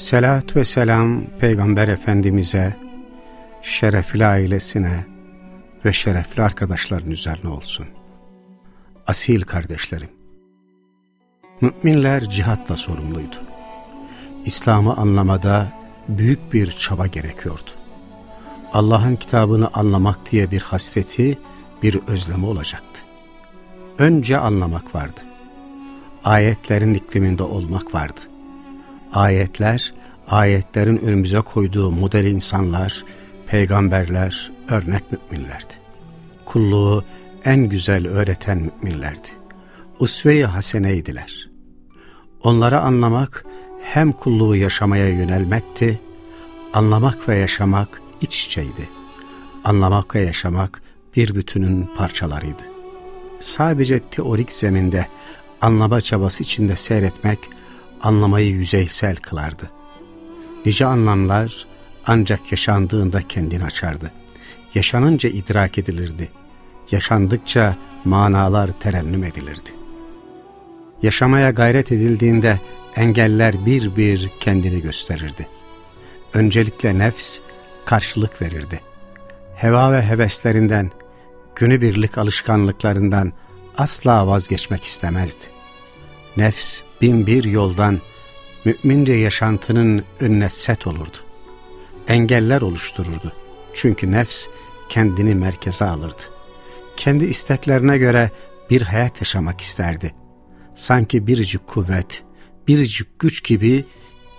Selat ve selam Peygamber Efendimiz'e, şerefli ailesine ve şerefli arkadaşların üzerine olsun. Asil kardeşlerim, müminler cihatla sorumluydu. İslam'ı anlamada büyük bir çaba gerekiyordu. Allah'ın kitabını anlamak diye bir hasreti, bir özlemi olacaktı. Önce anlamak vardı. Ayetlerin ikliminde olmak vardı. Ayetler, ayetlerin önümüze koyduğu model insanlar, peygamberler, örnek müminlerdi. Kulluğu en güzel öğreten müminlerdi. Usve-i haseneydiler. Onları anlamak hem kulluğu yaşamaya yönelmekti, anlamak ve yaşamak iç içeydi. Anlamak ve yaşamak bir bütünün parçalarıydı. Sadece teorik zeminde anlama çabası içinde seyretmek anlamayı yüzeysel kılardı. Nice anlamlar ancak yaşandığında kendini açardı. Yaşanınca idrak edilirdi. Yaşandıkça manalar terennüm edilirdi. Yaşamaya gayret edildiğinde engeller bir bir kendini gösterirdi. Öncelikle nefs karşılık verirdi. Heva ve heveslerinden, günübirlik alışkanlıklarından asla vazgeçmek istemezdi. Nefs bin bir yoldan mümince yaşantının önüne set olurdu. Engeller oluştururdu. Çünkü nefs kendini merkeze alırdı. Kendi isteklerine göre bir hayat yaşamak isterdi. Sanki biricik kuvvet, biricik güç gibi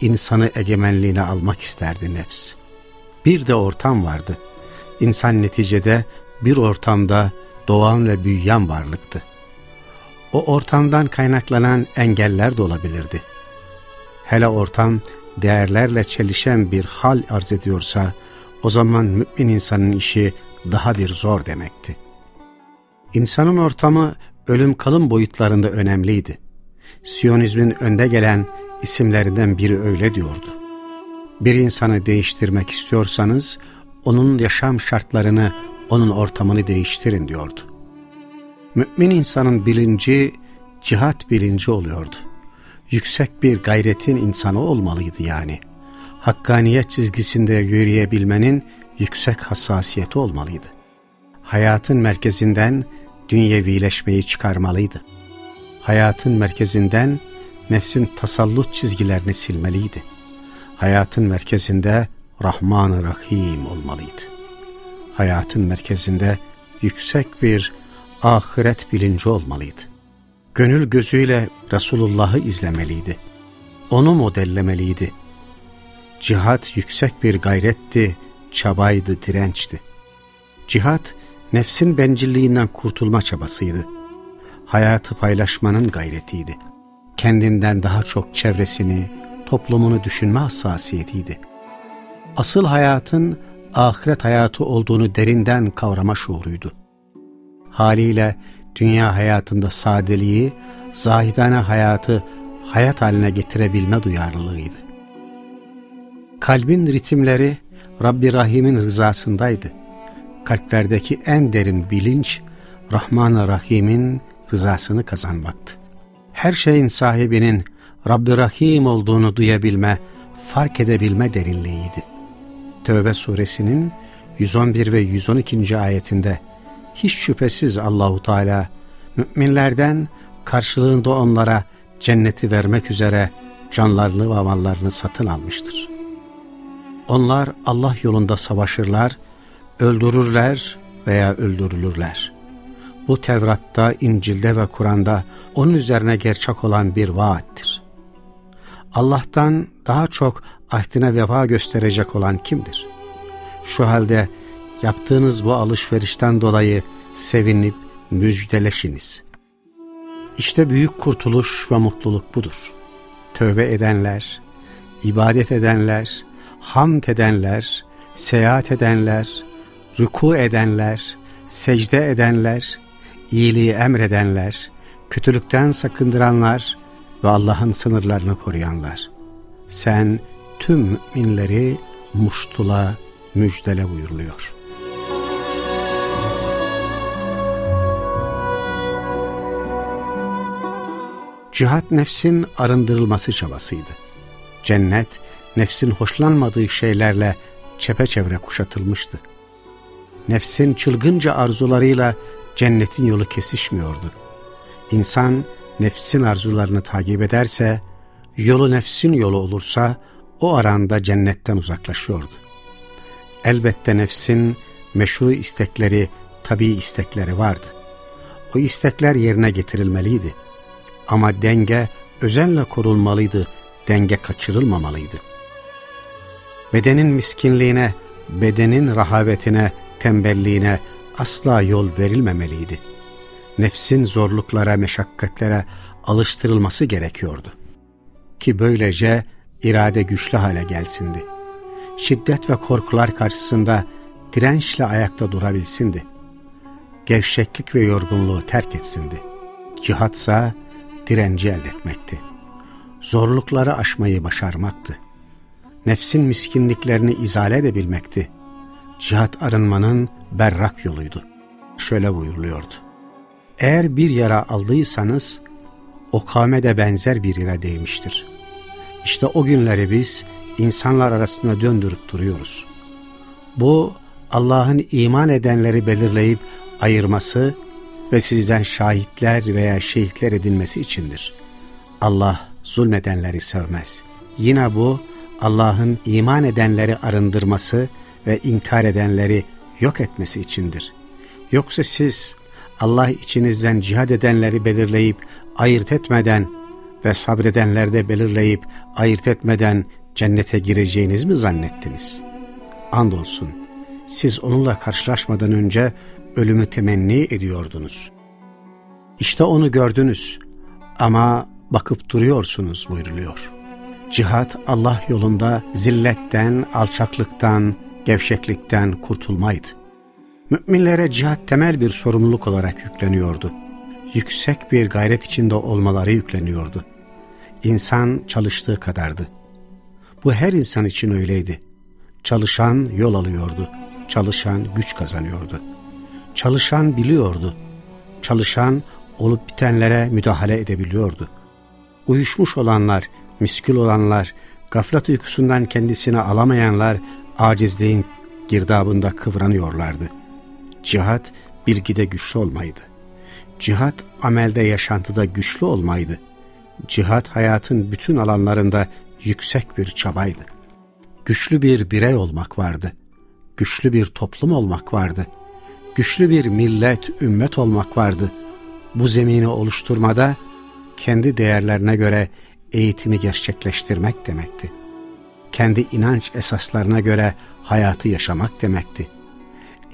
insanı egemenliğine almak isterdi nefs. Bir de ortam vardı. İnsan neticede bir ortamda doğan ve büyüyen varlıktı. O ortamdan kaynaklanan engeller de olabilirdi. Hele ortam değerlerle çelişen bir hal arz ediyorsa o zaman mümin insanın işi daha bir zor demekti. İnsanın ortamı ölüm kalım boyutlarında önemliydi. Siyonizmin önde gelen isimlerinden biri öyle diyordu. Bir insanı değiştirmek istiyorsanız onun yaşam şartlarını, onun ortamını değiştirin diyordu. Mümin insanın bilinci cihat bilinci oluyordu. Yüksek bir gayretin insanı olmalıydı yani. Hakkaniyet çizgisinde yürüyebilmenin yüksek hassasiyeti olmalıydı. Hayatın merkezinden dünyevileşmeyi çıkarmalıydı. Hayatın merkezinden nefsin tasallut çizgilerini silmeliydi. Hayatın merkezinde Rahman-ı Rahim olmalıydı. Hayatın merkezinde yüksek bir ahiret bilinci olmalıydı. Gönül gözüyle Resulullah'ı izlemeliydi. Onu modellemeliydi. Cihat yüksek bir gayretti, çabaydı, dirençti. Cihat, nefsin bencilliğinden kurtulma çabasıydı. Hayatı paylaşmanın gayretiydi. Kendinden daha çok çevresini, toplumunu düşünme hassasiyetiydi. Asıl hayatın ahiret hayatı olduğunu derinden kavrama şuuruydu. Haliyle dünya hayatında sadeliği, zahidane hayatı hayat haline getirebilme duyarlılığıydı. Kalbin ritimleri Rabbi Rahim'in rızasındaydı. Kalplerdeki en derin bilinç Rahman-ı Rahim'in rızasını kazanmaktı. Her şeyin sahibinin Rabbi Rahim olduğunu duyabilme, fark edebilme derinliğiydi. Tövbe suresinin 111 ve 112. ayetinde hiç şüphesiz Allahu Teala müminlerden karşılığında onlara cenneti vermek üzere canlarını ve mallarını satın almıştır. Onlar Allah yolunda savaşırlar, öldürürler veya öldürülürler. Bu Tevrat'ta, İncil'de ve Kur'an'da onun üzerine gerçek olan bir vaattir. Allah'tan daha çok ahdine vefa gösterecek olan kimdir? Şu halde yaptığınız bu alışverişten dolayı sevinip müjdeleşiniz. İşte büyük kurtuluş ve mutluluk budur. Tövbe edenler, ibadet edenler, hamd edenler, seyahat edenler, ruku edenler, secde edenler, iyiliği emredenler, kötülükten sakındıranlar ve Allah'ın sınırlarını koruyanlar. Sen tüm müminleri muştula, müjdele buyuruluyor. Cihat nefsin arındırılması çabasıydı. Cennet, nefsin hoşlanmadığı şeylerle çepeçevre kuşatılmıştı. Nefsin çılgınca arzularıyla cennetin yolu kesişmiyordu. İnsan nefsin arzularını takip ederse, yolu nefsin yolu olursa o aranda cennetten uzaklaşıyordu. Elbette nefsin meşru istekleri, tabi istekleri vardı. O istekler yerine getirilmeliydi. Ama denge özenle korunmalıydı, denge kaçırılmamalıydı. Bedenin miskinliğine, bedenin rahavetine, tembelliğine asla yol verilmemeliydi. Nefsin zorluklara, meşakkatlere alıştırılması gerekiyordu. Ki böylece irade güçlü hale gelsindi. Şiddet ve korkular karşısında dirençle ayakta durabilsindi. Gevşeklik ve yorgunluğu terk etsindi. Cihatsa direnci elde etmekti. Zorlukları aşmayı başarmaktı. Nefsin miskinliklerini izale edebilmekti. Cihat arınmanın berrak yoluydu. Şöyle buyuruluyordu. Eğer bir yara aldıysanız, o kavmede benzer bir yere değmiştir. İşte o günleri biz insanlar arasında döndürüp duruyoruz. Bu Allah'ın iman edenleri belirleyip ayırması ve sizden şahitler veya şehitler edinmesi içindir. Allah zulmedenleri sevmez. Yine bu Allah'ın iman edenleri arındırması ve inkar edenleri yok etmesi içindir. Yoksa siz Allah içinizden cihad edenleri belirleyip ayırt etmeden ve sabredenlerde belirleyip ayırt etmeden cennete gireceğiniz mi zannettiniz? Andolsun siz onunla karşılaşmadan önce ölümü temenni ediyordunuz. İşte onu gördünüz ama bakıp duruyorsunuz buyruluyor. Cihat Allah yolunda zilletten, alçaklıktan, gevşeklikten kurtulmaydı. Müminlere cihat temel bir sorumluluk olarak yükleniyordu. Yüksek bir gayret içinde olmaları yükleniyordu. İnsan çalıştığı kadardı. Bu her insan için öyleydi. Çalışan yol alıyordu. Çalışan güç kazanıyordu. Çalışan biliyordu. Çalışan olup bitenlere müdahale edebiliyordu. Uyuşmuş olanlar, miskül olanlar, gaflet uykusundan kendisini alamayanlar acizliğin girdabında kıvranıyorlardı. Cihat bilgide güçlü olmaydı. Cihat amelde yaşantıda güçlü olmaydı. Cihat hayatın bütün alanlarında yüksek bir çabaydı. Güçlü bir birey olmak vardı. Güçlü bir toplum olmak vardı. Güçlü bir millet, ümmet olmak vardı. Bu zemini oluşturmada kendi değerlerine göre eğitimi gerçekleştirmek demekti. Kendi inanç esaslarına göre hayatı yaşamak demekti.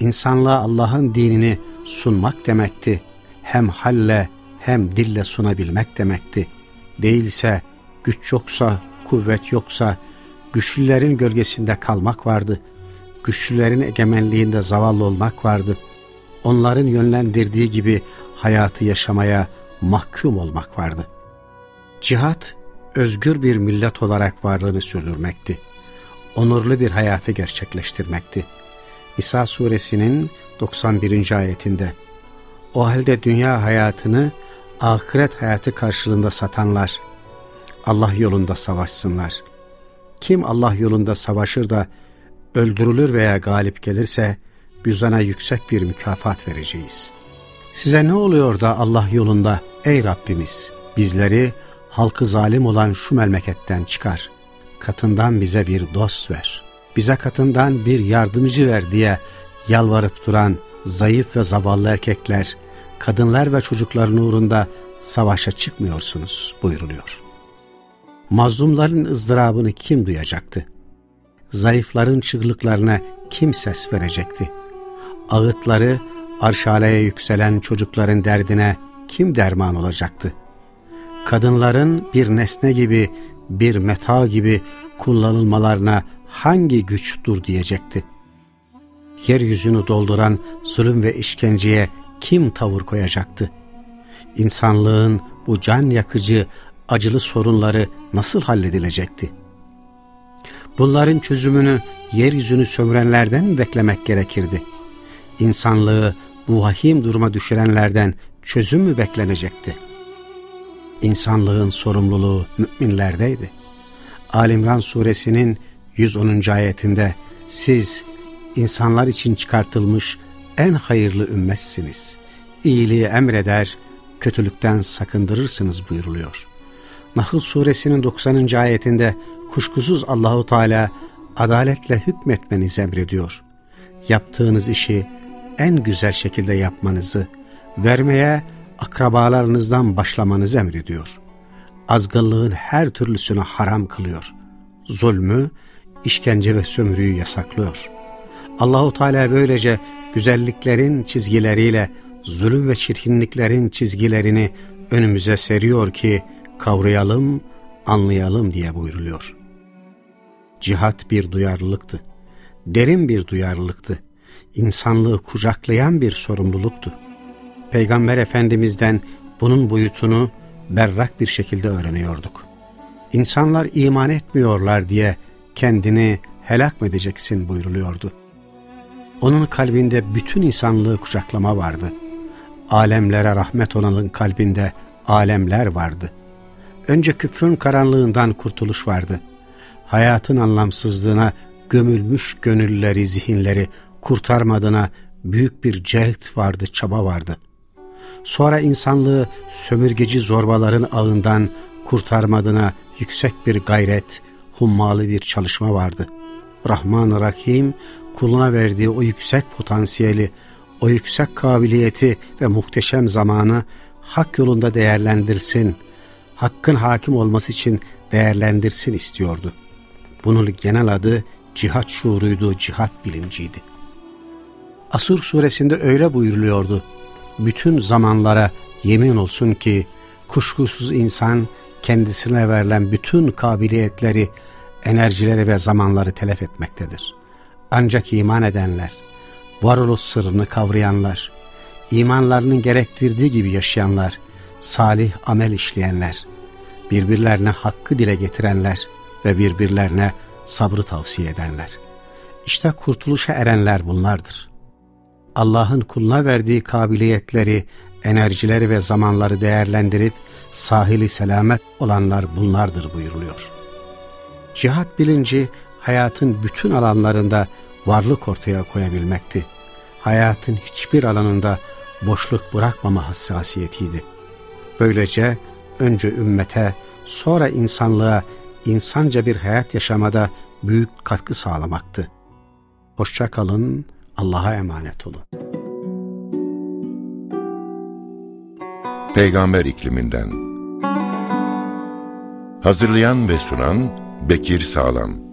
İnsanlığa Allah'ın dinini sunmak demekti. Hem halle hem dille sunabilmek demekti. Değilse güç yoksa, kuvvet yoksa güçlülerin gölgesinde kalmak vardı. Güçlülerin egemenliğinde zavallı olmak vardı. Onların yönlendirdiği gibi hayatı yaşamaya mahkum olmak vardı. Cihat, özgür bir millet olarak varlığını sürdürmekti. Onurlu bir hayatı gerçekleştirmekti. İsa suresinin 91. ayetinde O halde dünya hayatını ahiret hayatı karşılığında satanlar Allah yolunda savaşsınlar. Kim Allah yolunda savaşır da öldürülür veya galip gelirse biz ona yüksek bir mükafat vereceğiz. Size ne oluyor da Allah yolunda ey Rabbimiz bizleri halkı zalim olan şu memleketten çıkar. Katından bize bir dost ver. Bize katından bir yardımcı ver diye yalvarıp duran zayıf ve zavallı erkekler, kadınlar ve çocukların uğrunda savaşa çıkmıyorsunuz buyuruluyor. Mazlumların ızdırabını kim duyacaktı? Zayıfların çığlıklarına kim ses verecekti? Ağıtları arşaleye yükselen çocukların derdine kim derman olacaktı? Kadınların bir nesne gibi, bir meta gibi kullanılmalarına hangi güç dur diyecekti. Yeryüzünü dolduran zulüm ve işkenceye kim tavır koyacaktı? İnsanlığın bu can yakıcı, acılı sorunları nasıl halledilecekti? Bunların çözümünü yeryüzünü sömürenlerden beklemek gerekirdi? İnsanlığı bu vahim duruma düşürenlerden çözüm mü beklenecekti? İnsanlığın sorumluluğu müminlerdeydi. Alimran suresinin 110. ayetinde siz insanlar için çıkartılmış en hayırlı ümmetsiniz. İyiliği emreder, kötülükten sakındırırsınız buyuruluyor. Nahl suresinin 90. ayetinde kuşkusuz Allahu Teala adaletle hükmetmenizi emrediyor. Yaptığınız işi en güzel şekilde yapmanızı, vermeye akrabalarınızdan başlamanızı emrediyor. Azgınlığın her türlüsünü haram kılıyor. Zulmü, işkence ve sömürüyü yasaklıyor. Allahu Teala böylece güzelliklerin çizgileriyle zulüm ve çirkinliklerin çizgilerini önümüze seriyor ki kavrayalım, anlayalım diye buyruluyor. Cihat bir duyarlılıktı. Derin bir duyarlılıktı. İnsanlığı kucaklayan bir sorumluluktu. Peygamber Efendimiz'den bunun boyutunu berrak bir şekilde öğreniyorduk. İnsanlar iman etmiyorlar diye kendini helak mı edeceksin buyruluyordu. Onun kalbinde bütün insanlığı kucaklama vardı. Alemlere rahmet olanın kalbinde alemler vardı. Önce küfrün karanlığından kurtuluş vardı. Hayatın anlamsızlığına gömülmüş gönülleri, zihinleri kurtarmadığına büyük bir cehd vardı, çaba vardı. Sonra insanlığı sömürgeci zorbaların ağından kurtarmadığına yüksek bir gayret, hummalı bir çalışma vardı. Rahman Rahim kuluna verdiği o yüksek potansiyeli, o yüksek kabiliyeti ve muhteşem zamanı hak yolunda değerlendirsin, hakkın hakim olması için değerlendirsin istiyordu. Bunun genel adı cihat şuuruydu, cihat bilinciydi. Asur suresinde öyle buyuruluyordu. Bütün zamanlara yemin olsun ki kuşkusuz insan kendisine verilen bütün kabiliyetleri, enerjileri ve zamanları telef etmektedir. Ancak iman edenler, varoluş sırrını kavrayanlar, imanlarının gerektirdiği gibi yaşayanlar, salih amel işleyenler, birbirlerine hakkı dile getirenler ve birbirlerine sabrı tavsiye edenler. İşte kurtuluşa erenler bunlardır. Allah'ın kuluna verdiği kabiliyetleri, enerjileri ve zamanları değerlendirip sahili selamet olanlar bunlardır buyuruluyor. Cihat bilinci hayatın bütün alanlarında varlık ortaya koyabilmekti. Hayatın hiçbir alanında boşluk bırakmama hassasiyetiydi. Böylece önce ümmete, sonra insanlığa insanca bir hayat yaşamada büyük katkı sağlamaktı. Hoşça kalın, Allah'a emanet olun. Peygamber ikliminden Hazırlayan ve sunan Bekir Sağlam